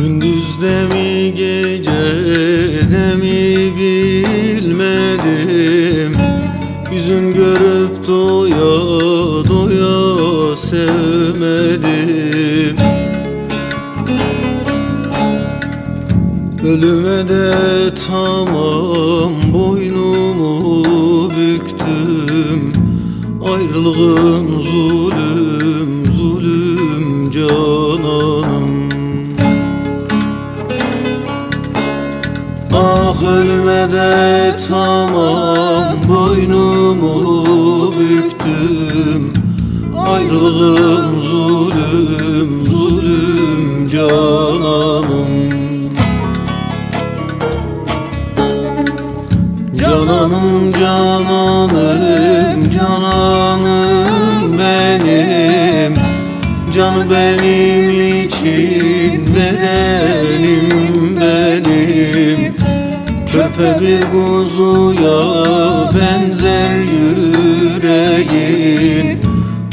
Gündüz de mi gece de mi bilmedim. Yüzün görüp doya doya sevmedim. Ölüme de tamam boynumu büktüm. Ayrılığın zulüm zulümce de tamam boynumu büktüm? Ayrılığın zulüm zulüm cananım. Cananım cananım cananım benim. Can benim için verenim Körpe bir kuzuya benzer yüreğin.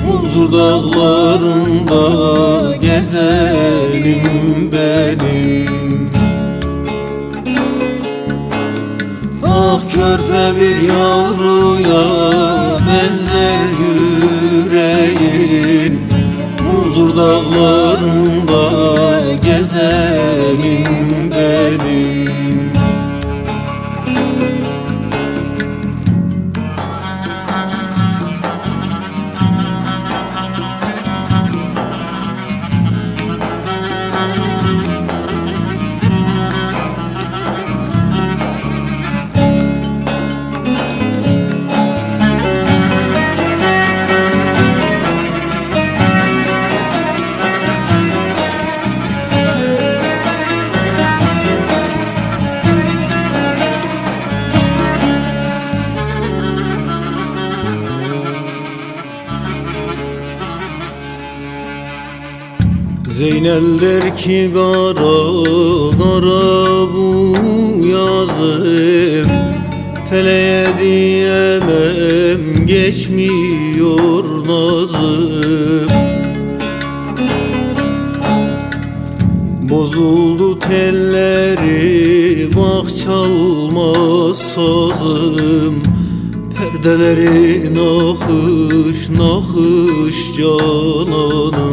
Huzur dağlarında gezelim benim. Ah körpe bir yavruya benzer yüreğin. Huzur dağlarında Zeynel der ki kara kara bu yazım. Feleğe diyemem geçmiyor nazım. Bozuldu telleri bak çalmaz sazım. Perdeleri nakış nakış cananım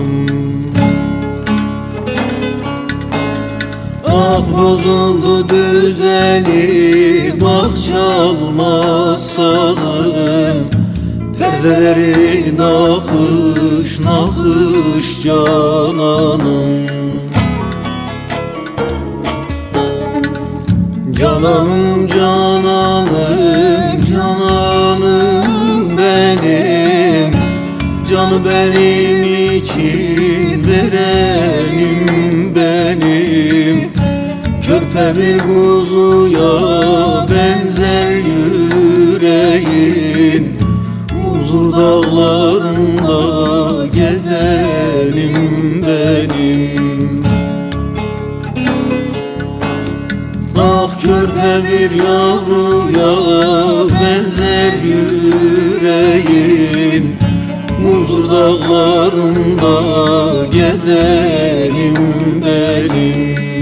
bozuldu düzeni Bak çalmaz sazım Perdeleri nakış nakış cananım. Cananım cananım cananım benim. Canı benim için verenim Bir kuzuya benzer yüreğin. Huzur dağlarında gezenim benim. Ah körpe bir yavruya benzer yüreğin. Muzur dağlarında gezelim benim